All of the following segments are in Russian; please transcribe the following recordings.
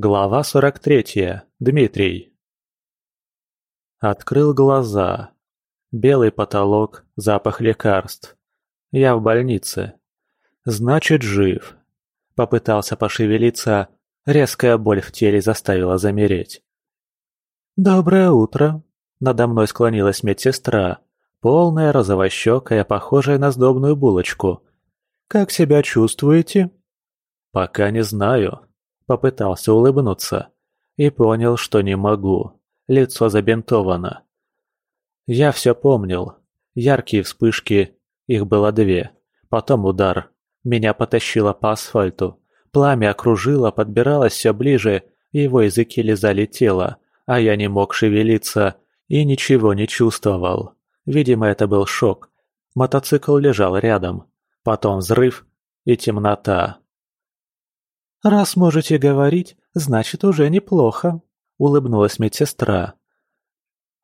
Глава 43. Дмитрий. Открыл глаза. Белый потолок, запах лекарств. Я в больнице. Значит, жив. Попытался пошевелиться, резкая боль в теле заставила замереть. «Доброе утро!» Надо мной склонилась медсестра, полная розовощекая, похожая на сдобную булочку. «Как себя чувствуете?» «Пока не знаю», Попытался улыбнуться и понял, что не могу. Лицо забинтовано. Я все помнил. Яркие вспышки, их было две. Потом удар. Меня потащило по асфальту. Пламя окружило, подбиралось все ближе, его языки лизали тело, а я не мог шевелиться и ничего не чувствовал. Видимо, это был шок. Мотоцикл лежал рядом. Потом взрыв и темнота. «Раз можете говорить, значит, уже неплохо», — улыбнулась медсестра.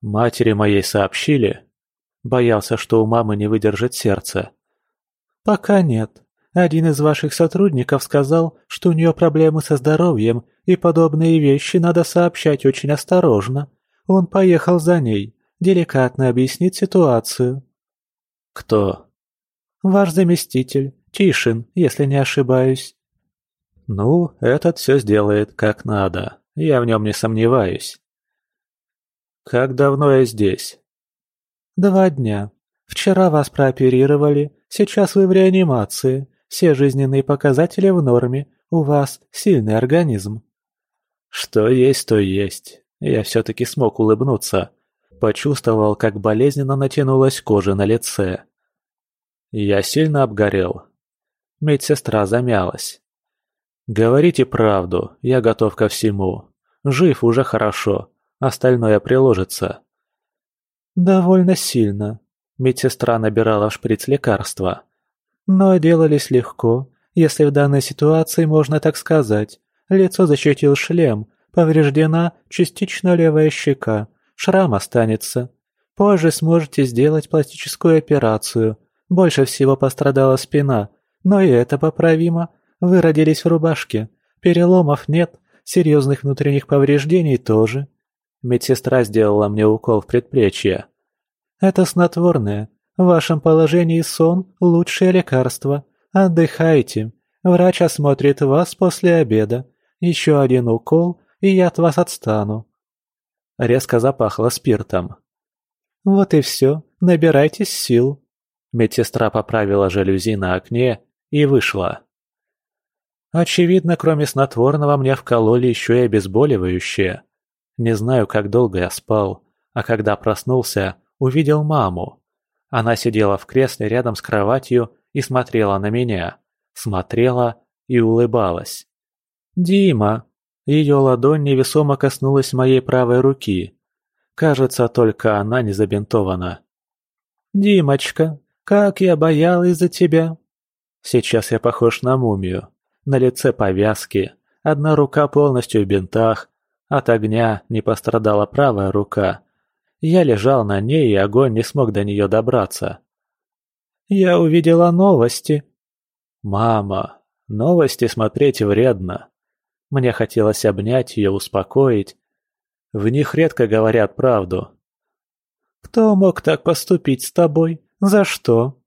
«Матери моей сообщили?» Боялся, что у мамы не выдержит сердце. «Пока нет. Один из ваших сотрудников сказал, что у нее проблемы со здоровьем, и подобные вещи надо сообщать очень осторожно. Он поехал за ней, деликатно объяснить ситуацию». «Кто?» «Ваш заместитель, Тишин, если не ошибаюсь». Ну, этот все сделает как надо, я в нем не сомневаюсь. Как давно я здесь? Два дня. Вчера вас прооперировали, сейчас вы в реанимации, все жизненные показатели в норме, у вас сильный организм. Что есть, то есть. Я все-таки смог улыбнуться. Почувствовал, как болезненно натянулась кожа на лице. Я сильно обгорел. Медсестра замялась. «Говорите правду, я готов ко всему. Жив уже хорошо, остальное приложится». «Довольно сильно», — медсестра набирала в шприц лекарства. «Но делались легко, если в данной ситуации можно так сказать. Лицо защитил шлем, повреждена частично левая щека, шрам останется. Позже сможете сделать пластическую операцию. Больше всего пострадала спина, но и это поправимо. Вы родились в рубашке. Переломов нет, серьезных внутренних повреждений тоже. Медсестра сделала мне укол в предплечье. Это снотворное. В вашем положении сон – лучшее лекарство. Отдыхайте. Врач осмотрит вас после обеда. Еще один укол, и я от вас отстану. Резко запахло спиртом. Вот и все. Набирайтесь сил. Медсестра поправила жалюзи на окне и вышла. Очевидно, кроме снотворного мне вкололи еще и обезболивающее. Не знаю, как долго я спал, а когда проснулся, увидел маму. Она сидела в кресле рядом с кроватью и смотрела на меня. Смотрела и улыбалась. «Дима!» Ее ладонь невесомо коснулась моей правой руки. Кажется, только она не забинтована. «Димочка, как я боялась за тебя!» Сейчас я похож на мумию. На лице повязки, одна рука полностью в бинтах, от огня не пострадала правая рука. Я лежал на ней, и огонь не смог до нее добраться. «Я увидела новости». «Мама, новости смотреть вредно». Мне хотелось обнять ее, успокоить. В них редко говорят правду. «Кто мог так поступить с тобой? За что?»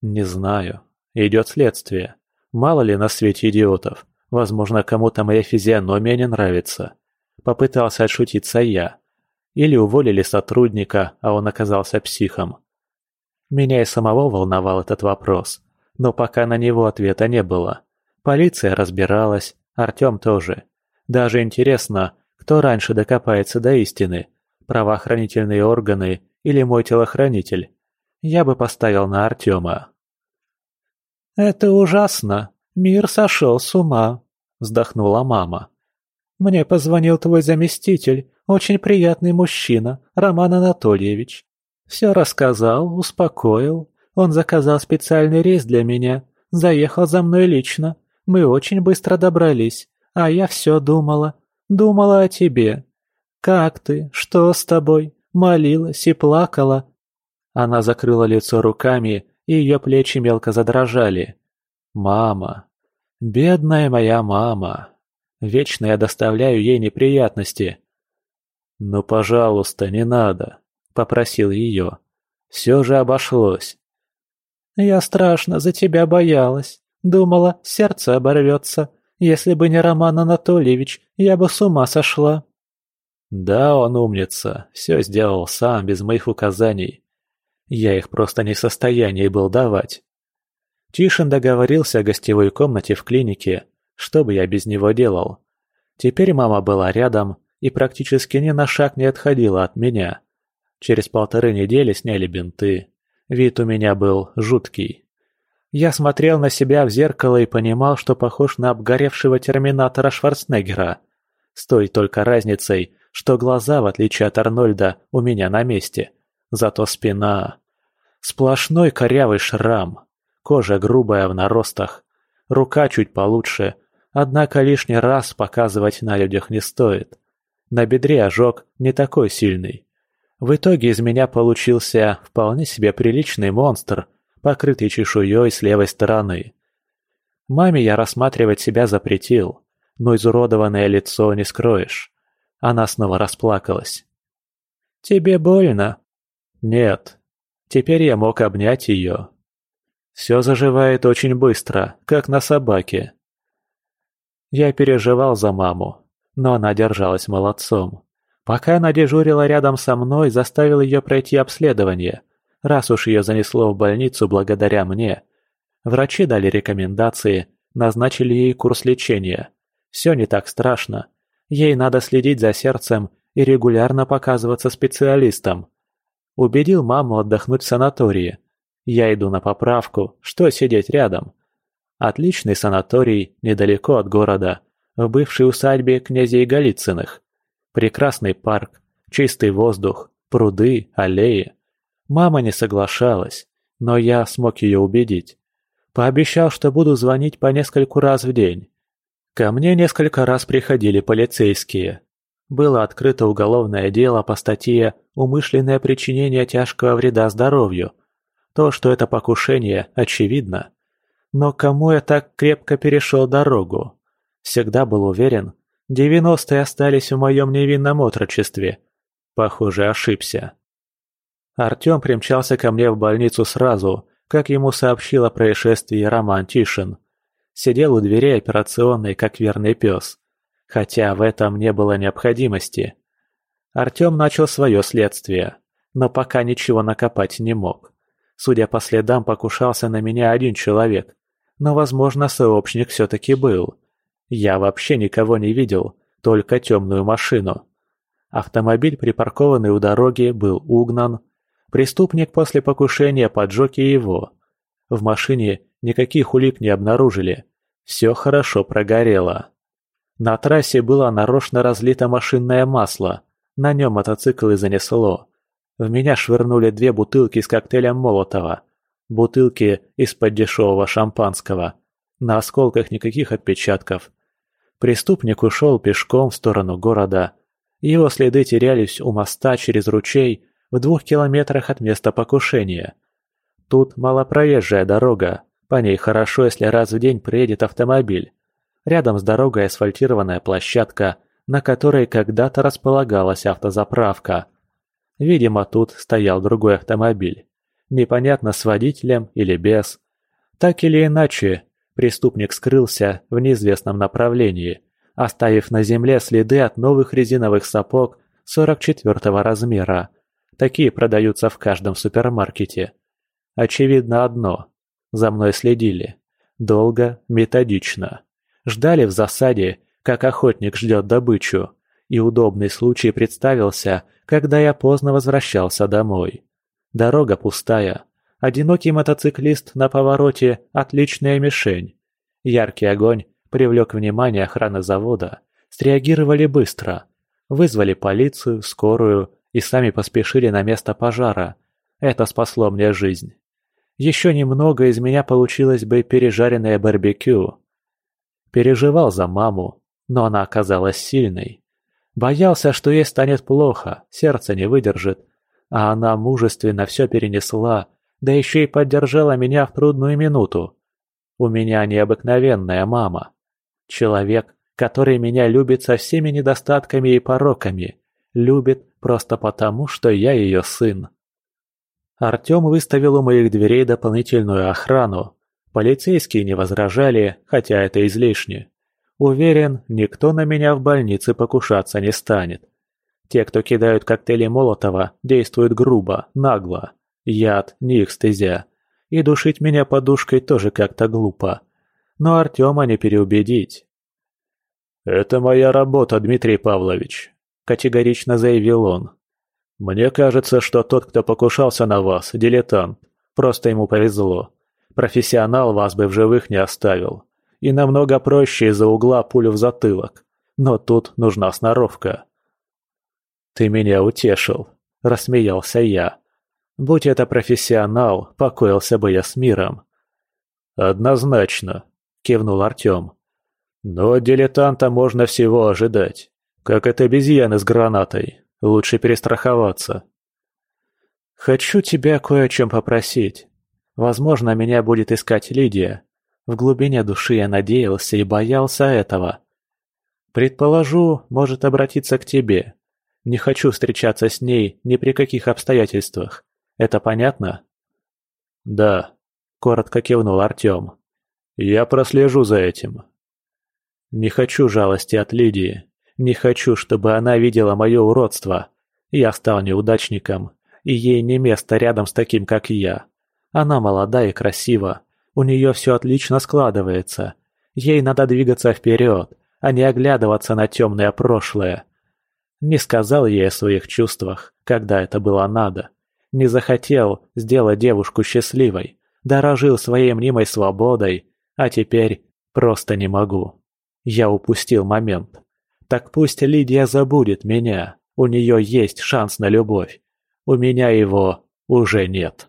«Не знаю. Идет следствие. Мало ли на свете идиотов. Возможно, кому-то моя физиономия не нравится. Попытался отшутиться я. Или уволили сотрудника, а он оказался психом. Меня и самого волновал этот вопрос, но пока на него ответа не было. Полиция разбиралась, Артем тоже. Даже интересно, кто раньше докопается до истины, правоохранительные органы или мой телохранитель. Я бы поставил на Артема. «Это ужасно. Мир сошел с ума», — вздохнула мама. «Мне позвонил твой заместитель, очень приятный мужчина, Роман Анатольевич. Все рассказал, успокоил. Он заказал специальный рейс для меня, заехал за мной лично. Мы очень быстро добрались, а я все думала, думала о тебе. Как ты? Что с тобой? Молилась и плакала». Она закрыла лицо руками и ее плечи мелко задрожали. «Мама! Бедная моя мама! Вечно я доставляю ей неприятности. «Ну, пожалуйста, не надо», — попросил ее. Все же обошлось. «Я страшно за тебя боялась. Думала, сердце оборвется. Если бы не Роман Анатольевич, я бы с ума сошла». Да, он умница, все сделал сам, без моих указаний. Я их просто не в состоянии был давать. Тишин договорился о гостевой комнате в клинике, что бы я без него делал. Теперь мама была рядом и практически ни на шаг не отходила от меня. Через полторы недели сняли бинты. Вид у меня был жуткий. Я смотрел на себя в зеркало и понимал, что похож на обгоревшего терминатора Шварценеггера. С той только разницей, что глаза, в отличие от Арнольда, у меня на месте. Зато спина... Сплошной корявый шрам. Кожа грубая в наростах. Рука чуть получше. Однако лишний раз показывать на людях не стоит. На бедре ожог не такой сильный. В итоге из меня получился вполне себе приличный монстр, покрытый чешуей с левой стороны. Маме я рассматривать себя запретил, но изуродованное лицо не скроешь. Она снова расплакалась. «Тебе больно?» «Нет». Теперь я мог обнять ее. Все заживает очень быстро, как на собаке. Я переживал за маму, но она держалась молодцом. Пока она дежурила рядом со мной, заставил ее пройти обследование, раз уж ее занесло в больницу благодаря мне. Врачи дали рекомендации, назначили ей курс лечения. Все не так страшно. Ей надо следить за сердцем и регулярно показываться специалистам. Убедил маму отдохнуть в санатории. Я иду на поправку, что сидеть рядом. Отличный санаторий недалеко от города, в бывшей усадьбе князей Голицыных. Прекрасный парк, чистый воздух, пруды, аллеи. Мама не соглашалась, но я смог ее убедить. Пообещал, что буду звонить по нескольку раз в день. Ко мне несколько раз приходили полицейские. Было открыто уголовное дело по статье «Умышленное причинение тяжкого вреда здоровью». То, что это покушение, очевидно. Но кому я так крепко перешел дорогу? Всегда был уверен, Девяностые остались в моем невинном отрочестве. Похоже, ошибся. Артем примчался ко мне в больницу сразу, как ему сообщил о происшествии Роман Тишин. Сидел у дверей операционной, как верный пес. Хотя в этом не было необходимости. Артем начал свое следствие, но пока ничего накопать не мог. Судя по следам, покушался на меня один человек, но, возможно, сообщник все-таки был. Я вообще никого не видел, только темную машину. Автомобиль, припаркованный у дороги, был угнан. Преступник после покушения поджег и его. В машине никаких улик не обнаружили. Все хорошо прогорело. На трассе было нарочно разлито машинное масло. На нем мотоцикл и занесло. В меня швырнули две бутылки с коктейлем Молотова. Бутылки из-под дешевого шампанского. На осколках никаких отпечатков. Преступник ушел пешком в сторону города. Его следы терялись у моста через ручей в двух километрах от места покушения. Тут малопроезжая дорога, по ней хорошо, если раз в день приедет автомобиль. Рядом с дорогой асфальтированная площадка, на которой когда-то располагалась автозаправка. Видимо, тут стоял другой автомобиль. Непонятно, с водителем или без. Так или иначе, Преступник скрылся в неизвестном направлении, оставив на земле следы от новых резиновых сапог 44 размера. Такие продаются в каждом супермаркете. Очевидно одно. За мной следили. Долго, методично. Ждали в засаде, как охотник ждет добычу. И удобный случай представился, когда я поздно возвращался домой. Дорога пустая, Одинокий мотоциклист на повороте – отличная мишень. Яркий огонь привлек внимание охраны завода. Среагировали быстро. Вызвали полицию, скорую и сами поспешили на место пожара. Это спасло мне жизнь. Еще немного из меня получилось бы пережаренное барбекю. Переживал за маму, но она оказалась сильной. Боялся, что ей станет плохо, сердце не выдержит, а она мужественно все перенесла, да еще и поддержала меня в трудную минуту. У меня необыкновенная мама. Человек, который меня любит со всеми недостатками и пороками, любит просто потому, что я ее сын. Артем выставил у моих дверей дополнительную охрану. Полицейские не возражали, хотя это излишне. Уверен, никто на меня в больнице покушаться не станет. Те, кто кидают коктейли Молотова, действуют грубо, нагло. Яд, не их стезя. И душить меня подушкой тоже как-то глупо. Но Артема не переубедить. «Это моя работа, Дмитрий Павлович», – категорично заявил он. «Мне кажется, что тот, кто покушался на вас, дилетант. Просто ему повезло. Профессионал вас бы в живых не оставил. И намного проще из-за угла пулю в затылок. Но тут нужна сноровка». «Ты меня утешил», – рассмеялся я. «Будь это профессионал, покоился бы я с миром». «Однозначно», – кивнул Артем. «Но дилетанта можно всего ожидать. Как от обезьяны с гранатой. Лучше перестраховаться». «Хочу тебя кое о чем попросить. Возможно, меня будет искать Лидия. В глубине души я надеялся и боялся этого. Предположу, может обратиться к тебе. Не хочу встречаться с ней ни при каких обстоятельствах. Это понятно?» «Да», — коротко кивнул Артем. «Я прослежу за этим». «Не хочу жалости от Лидии. Не хочу, чтобы она видела мое уродство. Я стал неудачником, и ей не место рядом с таким, как я. Она молода и красива. У нее все отлично складывается. Ей надо двигаться вперед, а не оглядываться на темное прошлое. Не сказал ей о своих чувствах, когда это было надо. Не захотел сделать девушку счастливой. Дорожил своей мнимой свободой, а теперь просто не могу. Я упустил момент. Так пусть Лидия забудет меня. У нее есть шанс на любовь. У меня его уже нет.